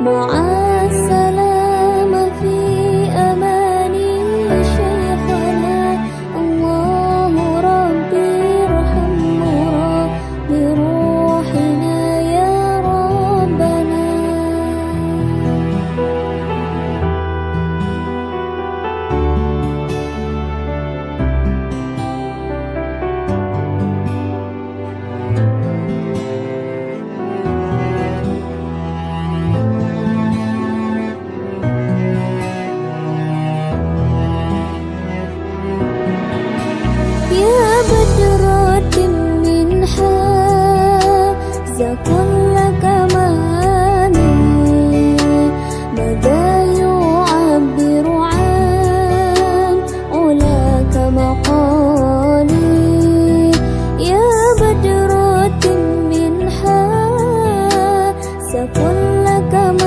مع kamu